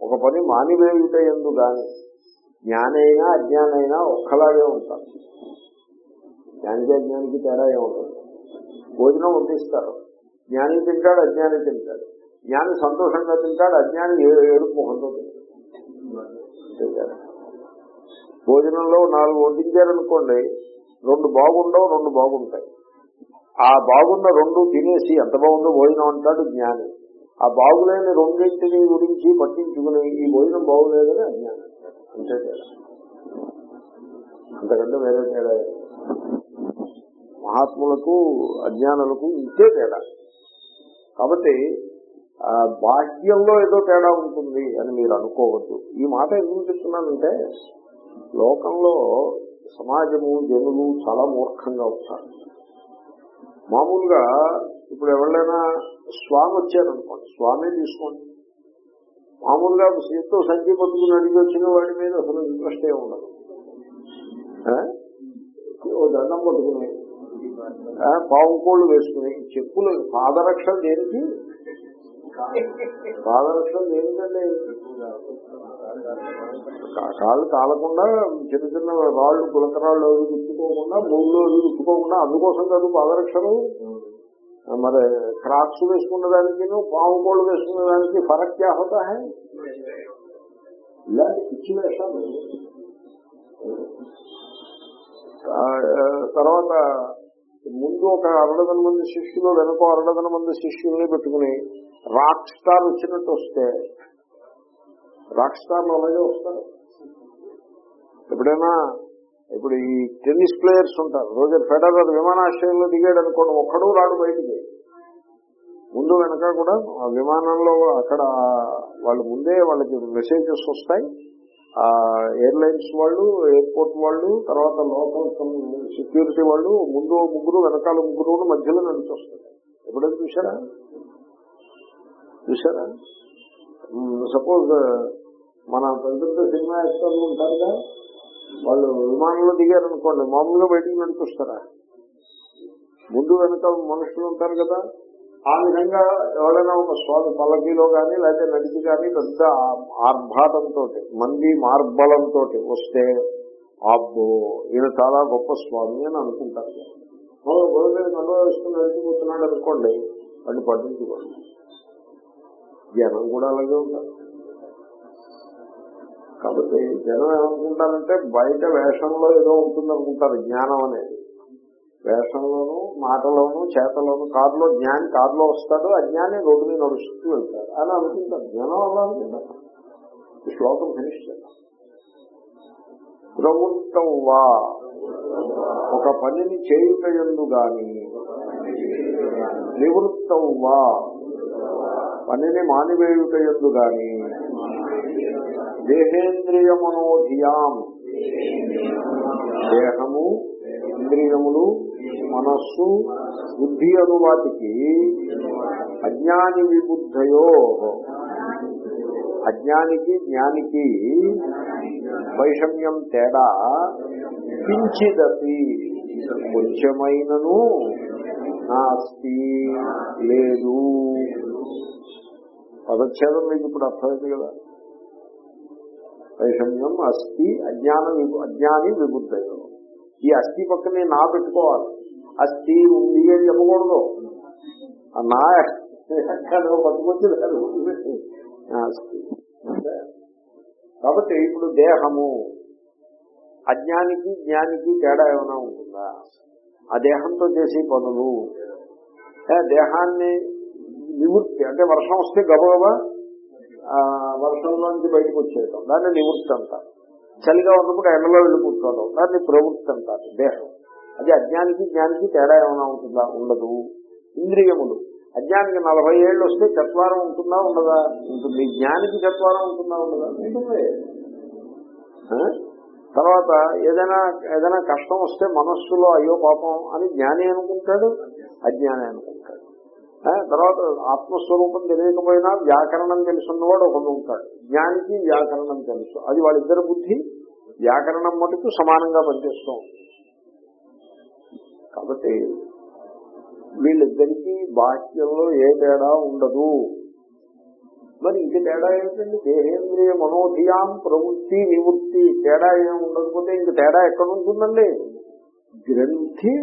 ఒక పని మానివేయుట ఎందు గాని జ్ఞానైనా అజ్ఞానైనా ఒక్కలాగే ఉంటారు. జ్ఞానికి అజ్ఞానికి తేడా ఏముంటుంది భోజనం వడ్డిస్తారు. జ్ఞాని తింటాడు అజ్ఞాని తింటాడు. జ్ఞాని సంతోషంగా తింటాడు అజ్ఞాని ఏడు మొహంతో తింటాడు. భోజనంలో నాలుగు వడ్డించారనుకోండి రెండు బాగుండవు రెండు బాగుంటాయి. ఆ బాగున్న రెండు తినేసి ఎంత బాగుందో భోజనం అంటాడు జ్ఞాని. ఆ బాగులేని రెండింటిని గురించి పట్టించుకుని ఈ భోజనం బాగులేదని అజ్ఞానం. అంతే తేడా. అంతకంటే వేరే తేడా మహాత్ములకు అజ్ఞానులకు ఇంతే తేడా. కాబట్టి భాగ్యంలో బాహ్యంలో ఏదో తేడా ఉంటుంది అని మీరు అనుకోవద్దు. ఈ మాట ఎందుకు చెప్తున్నానంటే లోకంలో సమాజము జనులు చాలా మూర్ఖంగా ఉంటారు. మామూలుగా ఇప్పుడు ఎవరైనా స్వామి వచ్చారనుకోండి స్వామి తీసుకోండి. మామూలుగా సీతో సంఖ్య పట్టుకుని అడిగి వచ్చిన వాడి మీద అసలు ఇంట్రెస్ట్ ఏ ఉండదు. ఓ దండం పట్టుకుని పావుకోళ్ళు వేసుకుని చెప్పులు పాదరక్ష దేనికి? పాదరక్ష దేనికండి కాళ్ళు కాలకుండా చిన్న చిన్న రాళ్ళు గులకరాళ్ళు అవి గుర్తుకోకుండా ముళ్ళు అవి గుర్తుకోకుండా అందుకోసం కాదు పాదరక్షలు. మరి క్రాక్స్ వేసుకున్న దానికి పాము కోళ్ళు వేసుకున్న దానికి ఫరక్ క్యా హోతా హై? ఇలాంటి పిచ్చి వేషాలు తర్వాత ముందు ఒక అరడదన మంది శిష్యులు వెనుక అరడదన మంది శిష్యుల్ని పెట్టుకుని రాక్ స్టార్ వచ్చినట్టు వస్తే రాక్ స్టార్లు అలాగే వస్తారు. ఎప్పుడైనా ఇప్పుడు ఈ టెన్నిస్ ప్లేయర్స్ ఉంటారు. రోజు ఫెడరర్ విమానాశ్రయంలో దిగాడు అనుకోండి ఒక్కడూ రాడు బయటికి. ముందు వెనక కూడా ఆ విమానంలో అక్కడ వాళ్ళు ముందే వాళ్ళకి మెసేజెస్ వస్తాయి. ఆ ఎయిర్లైన్స్ వాళ్ళు ఎయిర్పోర్ట్ వాళ్ళు తర్వాత లోకల్ సెక్యూరిటీ వాళ్ళు ముందు ముగ్గురు వెనకాల ముగ్గురు మధ్యలో నడిచి వస్తారు ఎప్పుడైనా చూసారా చూసారా సపోజ్ మన పెద్ద పెద్ద సినిమా యాక్టర్లు ఉంటారుగా వాళ్ళు విమానంలో దిగారు అనుకోండి మామూలుగా బయటికి నడిపిస్తారా ముందు వెనక మనుషులు ఉంటారు కదా ఆ విధంగా ఎవరైనా ఒక స్వామి పల్లకీలో కానీ లేకపోతే నడిచి కానీ పెద్ద ఆర్భాటంతో మంది మార్బలంతో వస్తే అబ్బో ఈయన చాలా గొప్ప స్వామి అని అనుకుంటారు. గొడవ మీద నడవ వేసుకుని నడిచిపోతున్నాడు అనుకోండి వాడిని పట్టించుకోండి. జనం కూడా అలాగే ఉంటారు. కాబట్టి జనం ఏమనుకుంటారంటే బయట వేషంలో ఏదో ఉంటుంది అనుకుంటారు జ్ఞానం అనేది. వేషంలోనూ మాటలోను చేతలోను కారులో జ్ఞాని కారులో వస్తాడు అజ్ఞాని రోడ్డు మీద నడుస్తూ వెళ్తాడు. అని అనుకుంటారు. జ్ఞానం అలా అనుకుంటారు ఈ శ్లోకం ఫినిష్ చేద్దాం. వా. ఒక పనిని చేయుటయందు గాని నివృత్తం వా. పనిని మానివేయుటయందు గాని దేహేంద్రియ మనోధియాం దేహము ఇంద్రియములు మనస్సు బుద్ధి అను వాటికి అజ్ఞాని విబుద్ధయో. అజ్ఞానికి జ్ఞానికి వైషమ్యం తేడా కించిదపి కొంచెమైనను నాస్తి లేదు. పదచ్ఛేదం మీకు ఇప్పుడు అర్థమైంది కదా. వైషమ్యం అస్థి అజ్ఞానం అజ్ఞాని విబుద్ధయో. ఈ అస్థి పక్కనే నా పెట్టుకోవాలి. అస్థి ఉంది అని చెప్పకూడదు. నా ఎక్కడ పట్టుకొచ్చి అస్థి కాబట్టి ఇప్పుడు దేహము అజ్ఞానికి జ్ఞానికి తేడా ఏమైనా ఉంటుందా? ఆ దేహంతో చేసే పనులు దేహాన్ని నివృత్తి అంటే వర్షం వస్తే గబగబా ఆ, వర్షంలోంచి బయటకు వచ్చేయటం. దాన్ని నివృత్తి అంటారు. చలిగా ఉన్నప్పుడు ఎండలో వెళ్ళి కూర్చోవడం దాన్ని ప్రవృత్తి అంటారు దేహం. అది అజ్ఞానికి జ్ఞానికి తేడా ఏమైనా ఉంటుందా? ఉండదు. ఇంద్రియములు. అజ్ఞానికి నలభై ఏళ్ళు వస్తే చత్వారం ఉంటుందా ఉండదా? ఉంటుంది. జ్ఞానికి చత్వారం ఉంటుందా ఉండదా? ఉంటుంది. తర్వాత ఏదైనా ఏదైనా కష్టం వస్తే మనస్సులో అయ్యో పాపం అని జ్ఞాని అనుకుంటాడు అజ్ఞాని అనుకుంటాడు. ఆ, తర్వాత ఆత్మస్వరూపం తెలియకపోయినా వ్యాకరణం తెలుసున్నవాడు ఒకడు ఉంటాడు. జ్ఞానికి వ్యాకరణం తెలుసు. అది వాళ్ళిద్దరి బుద్ధి. వ్యాకరణం మటుకు సమానంగా పనిచేస్తూ ఉంటుంది. కాబట్టి వీళ్ళిద్దరికీ బాహ్యంలో ఏ తేడా ఉండదు. మరి ఇంక తేడా ఏంటండి? దేహేంద్రియ మనోధియాం ప్రవృత్తి నివృత్తి. తేడా ఏమి ఉండకపోతే ఇంక తేడా ఎక్కడ ఉంటుందండి గ్రంథి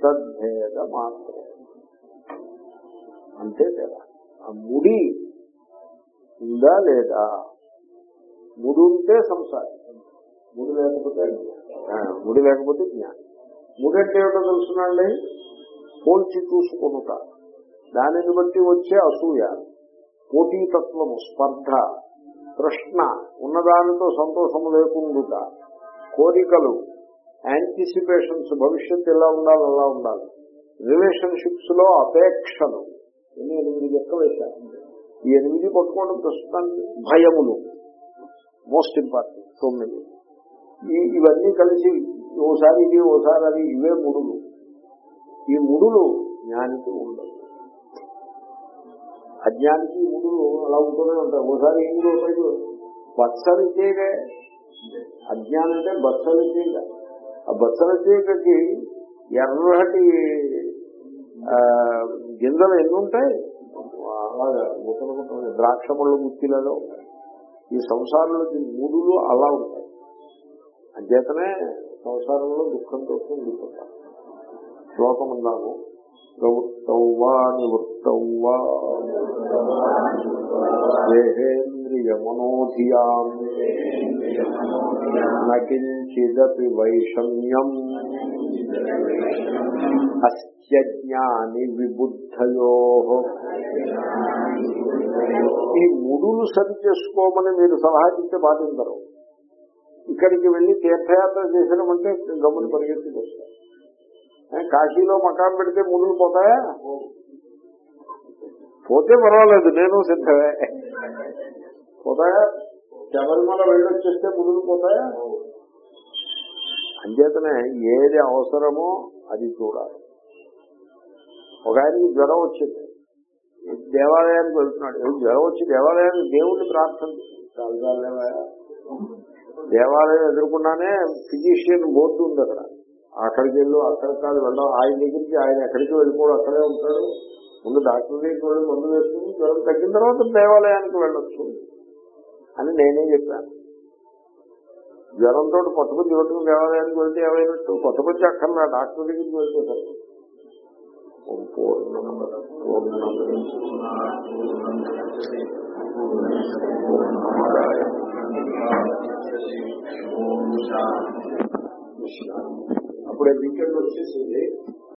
సద్భేద మాత్రం. అంతే తేడా. ఆ ముడి ఉందా లేదా? ముడి ఉంటే సంసారం. ముడి లేకపోతే ముడి లేకపోతే జ్ఞానం. ముడి ఏమిటో తెలుసునండి? పోల్చి చూసుకునుట. దానిని బట్టి వచ్చే అసూయ పోటీతత్వము స్పర్ధ తృష్ణ ఉన్నదానితో సంతోషము లేకుండుట. కోరికలు యాంటిసిపేషన్స్ భవిష్యత్తు ఎలా ఉండాలి అలా ఉండాలి. రిలేషన్షిప్స్లో అపేక్షలు. ఎన్ని ఎనిమిది లెక్క వేశారు? ఈ ఎనిమిది పట్టుకోవడం ప్రస్తుతానికి భయములు. మోస్ట్ ఇంపార్టెంట్ తొమ్మిది. ఇవన్నీ కలిసి ఓసారి ఇది ఓసారి అది ఇవే ముడులు. ఈ ముడులు జ్ఞానికి ఉండదు అజ్ఞానికి ముడులు అలా ఉంటూనే ఉంటాయి. ఓసారి ఏం ముడు బత్సలు చేయగా అజ్ఞానం అంటే బత్సలు చేయగా ఆ బత్సల చేయగకి ఎర్రటి ఆ, గింజలు ఎన్ని ఉంటాయి? అలాగా ముక్కలు ముక్కలు ద్రాక్ష పళ్ళు గుత్తిలలో ఈ సంసారంలో మూడులు అలా ఉంటాయి. అంచేతనే సంసారంలో దుఃఖంతో ఉండిపోతారు శ్లోకం ఉన్నాము నకించిదపి వైషమ్యం అస్య జ్ఞాని విబుద్ధయో. ఈ ముడులు సరి చేసుకోమని మీరు సలహా ఇస్తే పాటించరు ఇక్కడికి వెళ్ళి తీర్థయాత్ర చేసినామంటే గమ్ముని పరిగెత్తుకు వస్తాయి ఏ, కాశీలో మకాం పెడితే ముడులు పోతాయా? పోతే పర్వాలేదు నేను సిద్ధమే. పోతాయా? శబరిమల వెళ్ళొచ్చేస్తే ముడులు పోతాయా? అంచేతనే ఏది అవసరమో అది చూడాలి. ఒక ఆయనకి జ్వరం వచ్చింది. దేవాలయానికి వెళ్తున్నాడు. జ్వరం వచ్చి దేవాలయానికి దేవుణ్ణి ప్రార్థన చాలు దేవాలయం ఎదుర్కొన్నానే ఫిజిషియన్ బోర్డు ఉంది అక్కడ. అక్కడికి వెళ్ళు అక్కడ కాదు వెళ్ళడం ఆయన దగ్గరికి ఆయన ఎక్కడికి వెళ్ళిపోవడం అక్కడే ఉంటాడు. ముందు డాక్టర్ దగ్గరికి వెళ్ళి మందు వేసుకుని జ్వరం తగ్గిన తర్వాత దేవాలయానికి వెళ్ళొచ్చు అని నేనే చెప్పాను. జ్వరంతో కొత్త మంది దేవాలయానికి వెళ్తే ఏమైనట్టు? కొత్త మంది అక్కడ డాక్టర్ దగ్గరికి వెళ్తే ఓం పూర్ణమద పూర్ణమద అప్పుడే వీకెండ్ వచ్చేసింది.